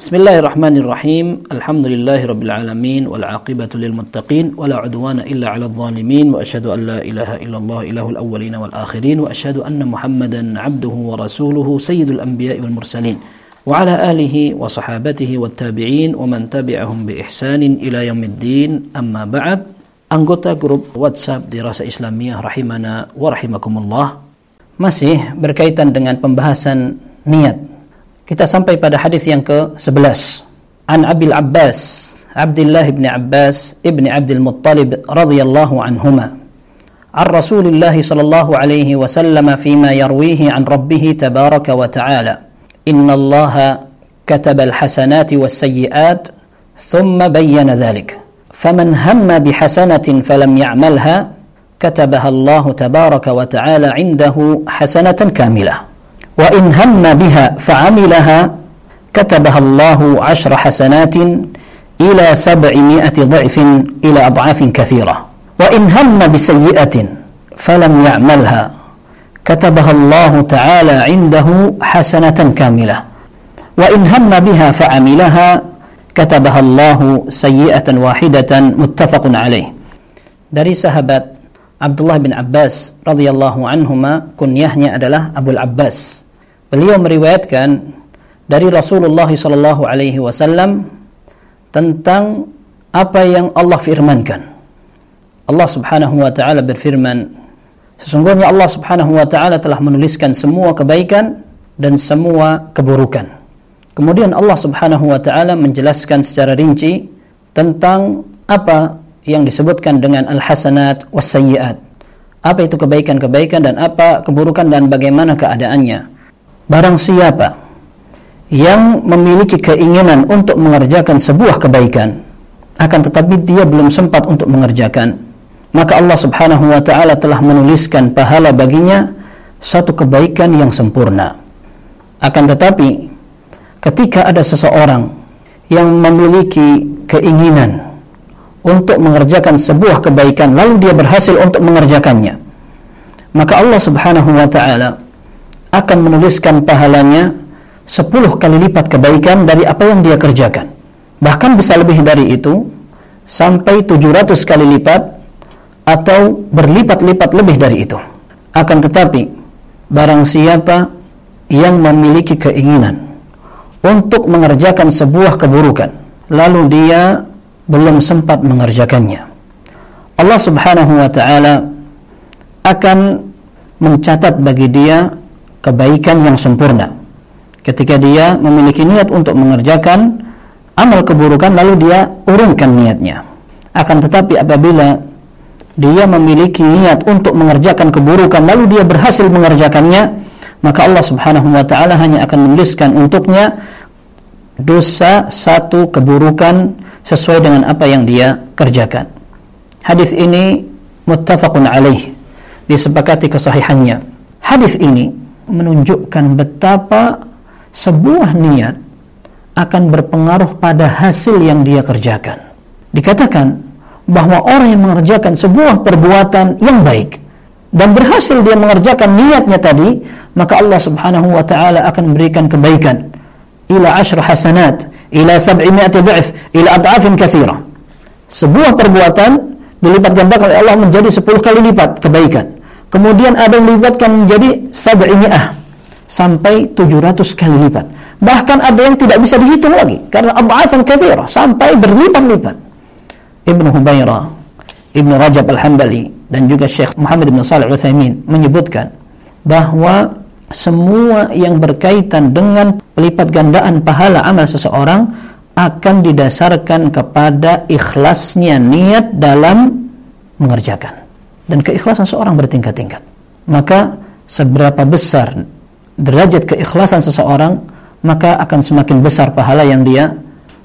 بسم الله الرحمن الرحيم الحمد لله رب العالمين والعاقبة للمتقين ولا عدوان إلا على الظالمين وأشهد أن لا إله إلا الله إله الأولين والآخرين وأشهد أن محمدا عبده ورسوله سيد الأنبياء والمرسلين وعلى آله وصحابته والتابعين ومن تبعهم بإحسان إلى يوم الدين أما بعد anggota grup WhatsApp di Rasa Islamiyah rahimana wa rahimakumullah. Masih berkaitan dengan pembahasan niat. Kita sampai pada hadis yang ke-11. An Abil Abbas, Abdullah ibn Abbas ibn Abdul Muttalib radhiyallahu anhuma. عن رسول الله صلى الله عليه وسلم فيما يرويه عن ربه تبارك وتعالى إن الله كتب الحسنات والسيئات ثم بين ذلك فمن هم بحسنة فلم يعملها كتبها الله تبارك وتعالى عنده حسنة كاملة وإن هم بها فعملها كتبها الله عشر حسنات إلى سبعمائة ضعف إلى أضعاف كثيرة. وإن هم بسيئة فلم يعملها كتبها الله تعالى عنده حسنة كاملة. وإن هم بها فعملها كتبها الله سيئة واحدة متفق عليه. Dari sahabat Abdullah bin Abbas radhiyallahu anhuma kunyahnya adalah Abu Abbas. Beliau meriwayatkan dari Rasulullah sallallahu alaihi wasallam tentang apa yang Allah firmankan. Allah Subhanahu wa taala berfirman, sesungguhnya Allah Subhanahu wa taala telah menuliskan semua kebaikan dan semua keburukan. Kemudian Allah Subhanahu wa taala menjelaskan secara rinci tentang apa yang disebutkan dengan al-hasanat was sayyiat. Apa itu kebaikan-kebaikan dan apa keburukan dan bagaimana keadaannya barang siapa yang memiliki keinginan untuk mengerjakan sebuah kebaikan akan tetapi dia belum sempat untuk mengerjakan. Maka Allah Subhanahu wa taala telah menuliskan pahala baginya satu kebaikan yang sempurna. Akan tetapi ketika ada seseorang yang memiliki keinginan untuk mengerjakan sebuah kebaikan lalu dia berhasil untuk mengerjakannya maka Allah Subhanahu wa taala akan menuliskan pahalanya 10 kali lipat kebaikan dari apa yang dia kerjakan. Bahkan bisa lebih dari itu sampai 700 kali lipat atau berlipat-lipat lebih dari itu. Akan tetapi barang siapa yang memiliki keinginan untuk mengerjakan sebuah keburukan lalu dia belum sempat mengerjakannya. Allah Subhanahu wa taala akan mencatat bagi dia kebaikan yang sempurna. Ketika dia memiliki niat untuk mengerjakan amal keburukan lalu dia urungkan niatnya. Akan tetapi apabila dia memiliki niat untuk mengerjakan keburukan lalu dia berhasil mengerjakannya, maka Allah Subhanahu wa taala hanya akan menuliskan untuknya dosa satu keburukan sesuai dengan apa yang dia kerjakan. Hadis ini muttafaqun alaih disepakati kesahihannya. Hadis ini menunjukkan betapa sebuah niat akan berpengaruh pada hasil yang dia kerjakan. Dikatakan bahwa orang yang mengerjakan sebuah perbuatan yang baik dan berhasil dia mengerjakan niatnya tadi, maka Allah Subhanahu wa taala akan memberikan kebaikan ila ashr hasanat, ila sab'imi'ati dha'if, ila ad'afin katsira. Sebuah perbuatan dilipat gandakan oleh Allah menjadi 10 kali lipat kebaikan Kemudian ada yang dilibatkan menjadi sab'imi'ah sampai 700 kali lipat. Bahkan ada yang tidak bisa dihitung lagi karena adhafan katsira sampai berlipat-lipat. Ibnu Hubairah, Ibnu Rajab Al-Hambali dan juga Syekh Muhammad bin Shalih Al-Utsaimin menyebutkan bahwa semua yang berkaitan dengan pelipat gandaan pahala amal seseorang akan didasarkan kepada ikhlasnya niat dalam mengerjakan dan keikhlasan seorang bertingkat-tingkat. Maka seberapa besar derajat keikhlasan seseorang, maka akan semakin besar pahala yang dia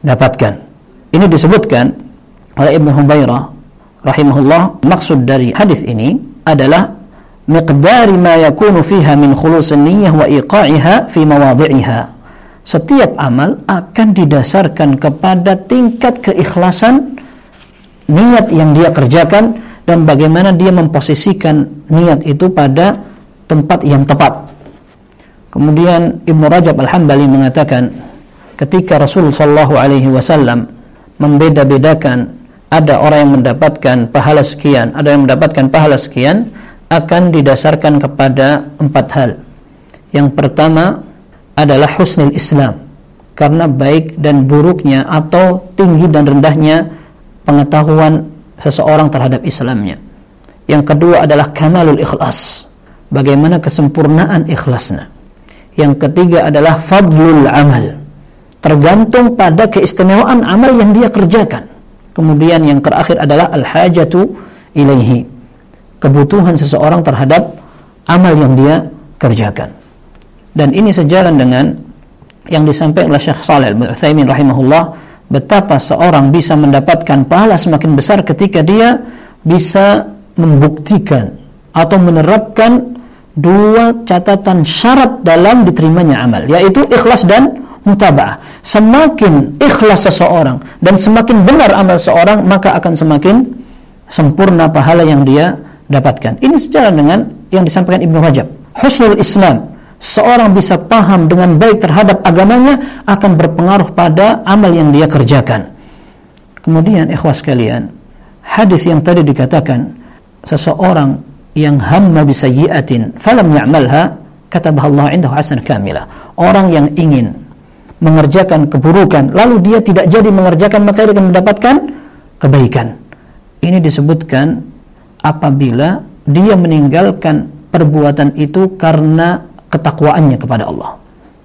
dapatkan. Ini disebutkan oleh Ibnu Hubairah rahimahullah maksud dari hadis ini adalah miqdari ma yakunu fiha min khulusin niyyah wa iqa'iha fi mawadhi'iha. Setiap amal akan didasarkan kepada tingkat keikhlasan niat yang dia kerjakan dan bagaimana dia memposisikan niat itu pada tempat yang tepat. Kemudian Ibnu Rajab Al-Hambali mengatakan ketika Rasul sallallahu alaihi wasallam membeda-bedakan ada orang yang mendapatkan pahala sekian, ada yang mendapatkan pahala sekian akan didasarkan kepada empat hal. Yang pertama adalah husnul Islam karena baik dan buruknya atau tinggi dan rendahnya pengetahuan seseorang terhadap Islamnya. Yang kedua adalah kamalul ikhlas. Bagaimana kesempurnaan ikhlasnya. Yang ketiga adalah fadlul amal. Tergantung pada keistimewaan amal yang dia kerjakan. Kemudian yang terakhir adalah al-hajatu ilaihi. Kebutuhan seseorang terhadap amal yang dia kerjakan. Dan ini sejalan dengan yang disampaikan oleh Syekh Saleh Al-Utsaimin rahimahullah betapa seorang bisa mendapatkan pahala semakin besar ketika dia bisa membuktikan atau menerapkan dua catatan syarat dalam diterimanya amal yaitu ikhlas dan mutaba'ah. Semakin ikhlas seseorang dan semakin benar amal seorang maka akan semakin sempurna pahala yang dia dapatkan. Ini sejalan dengan yang disampaikan Ibnu Rajab. Husnul Islam seorang bisa paham dengan baik terhadap agamanya akan berpengaruh pada amal yang dia kerjakan. Kemudian ikhwas kalian, hadis yang tadi dikatakan seseorang yang hamma bisayyi'atin falam ya'malha katabaha Allah indahu hasan kamilah. Orang yang ingin mengerjakan keburukan lalu dia tidak jadi mengerjakan maka dia akan mendapatkan kebaikan. Ini disebutkan apabila dia meninggalkan perbuatan itu karena ketakwaannya kepada Allah.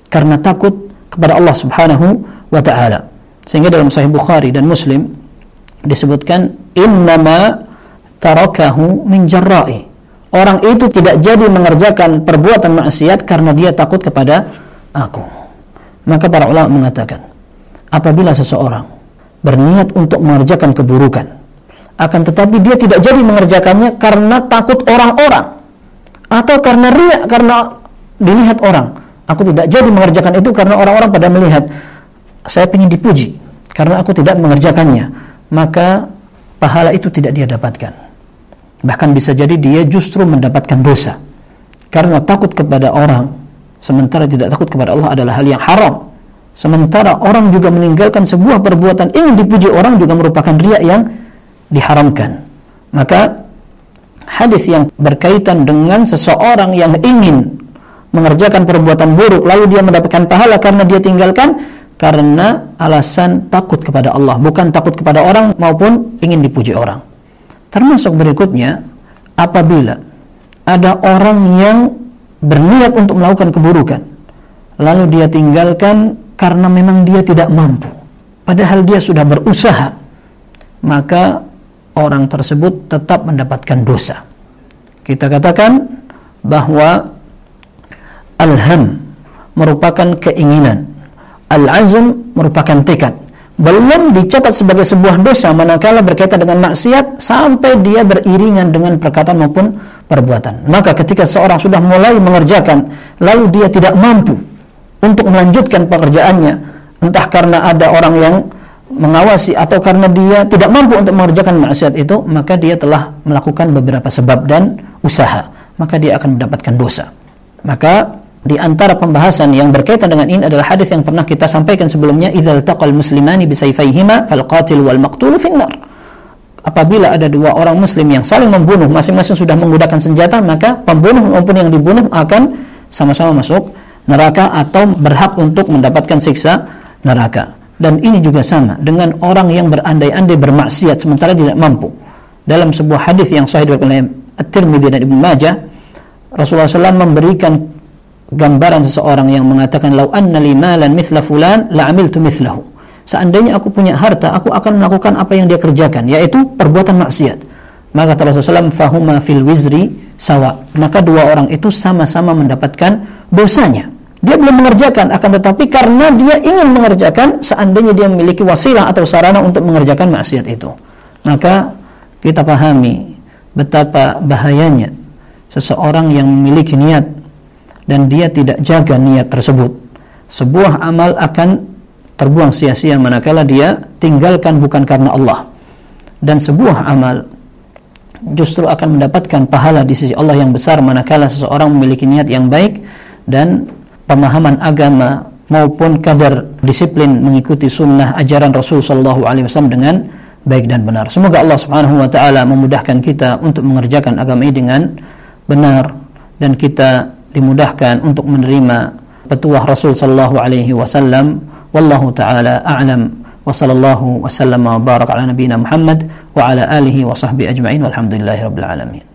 Karena takut kepada Allah Subhanahu wa taala. Sehingga dalam sahih Bukhari dan Muslim disebutkan innama tarakahu min jarra'i. Orang itu tidak jadi mengerjakan perbuatan maksiat karena dia takut kepada aku. Maka para ulama mengatakan apabila seseorang berniat untuk mengerjakan keburukan akan tetapi dia tidak jadi mengerjakannya karena takut orang-orang atau karena riak karena dilihat orang. Aku tidak jadi mengerjakan itu karena orang-orang pada melihat saya ingin dipuji karena aku tidak mengerjakannya. Maka pahala itu tidak dia dapatkan. Bahkan bisa jadi dia justru mendapatkan dosa. Karena takut kepada orang sementara tidak takut kepada Allah adalah hal yang haram. Sementara orang juga meninggalkan sebuah perbuatan ingin dipuji orang juga merupakan riak yang diharamkan. Maka hadis yang berkaitan dengan seseorang yang ingin mengerjakan perbuatan buruk lalu dia mendapatkan pahala karena dia tinggalkan karena alasan takut kepada Allah bukan takut kepada orang maupun ingin dipuji orang. Termasuk berikutnya apabila ada orang yang berniat untuk melakukan keburukan lalu dia tinggalkan karena memang dia tidak mampu padahal dia sudah berusaha maka orang tersebut tetap mendapatkan dosa. Kita katakan bahwa Al-ham merupakan keinginan. Al-azm merupakan tekad. Belum dicatat sebagai sebuah dosa manakala berkaitan dengan maksiat sampai dia beriringan dengan perkataan maupun perbuatan. Maka ketika seorang sudah mulai mengerjakan lalu dia tidak mampu untuk melanjutkan pekerjaannya, entah karena ada orang yang mengawasi atau karena dia tidak mampu untuk mengerjakan maksiat itu, maka dia telah melakukan beberapa sebab dan usaha, maka dia akan mendapatkan dosa. Maka di antara pembahasan yang berkaitan dengan ini adalah hadis yang pernah kita sampaikan sebelumnya idzal taqal muslimani bisayfayhima fal qatil wal maqtul finnar. Apabila ada dua orang muslim yang saling membunuh masing-masing sudah menggunakan senjata maka pembunuh maupun yang dibunuh akan sama-sama masuk neraka atau berhak untuk mendapatkan siksa neraka. Dan ini juga sama dengan orang yang berandai-andai bermaksiat sementara tidak mampu. Dalam sebuah hadis yang sahih oleh At-Tirmidzi dan Ibnu Majah Rasulullah SAW memberikan gambaran seseorang yang mengatakan lau anna li malan mithla fulan la amiltu mithlahu. Seandainya aku punya harta aku akan melakukan apa yang dia kerjakan yaitu perbuatan maksiat. Maka Rasulullah SAW fahuma fil wizri sawa. Maka dua orang itu sama-sama mendapatkan dosanya. Dia belum mengerjakan akan tetapi karena dia ingin mengerjakan seandainya dia memiliki wasilah atau sarana untuk mengerjakan maksiat itu. Maka kita pahami betapa bahayanya seseorang yang memiliki niat dan dia tidak jaga niat tersebut sebuah amal akan terbuang sia-sia manakala dia tinggalkan bukan karena Allah dan sebuah amal justru akan mendapatkan pahala di sisi Allah yang besar manakala seseorang memiliki niat yang baik dan pemahaman agama maupun kadar disiplin mengikuti sunnah ajaran Rasul Shallallahu Alaihi Wasallam dengan baik dan benar. Semoga Allah Subhanahu Wa Taala memudahkan kita untuk mengerjakan agama ini dengan benar dan kita dimudahkan untuk menerima petuah Rasul sallallahu alaihi wasallam wallahu taala a'lam wa sallallahu wasallam wa baraka ala nabiyyina Muhammad wa ala alihi wa sahbihi ajma'in walhamdulillahi rabbil alamin